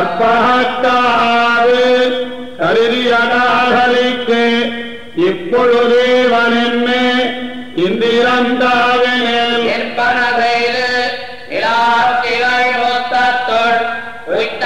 கற்பகத்தாறு கருதியடாகலிக்கு இப்பொழுதே வனென்மே இந்திரந்தாவினே என்பன செய்து விழா மொத்தத்தொள் உய்த்த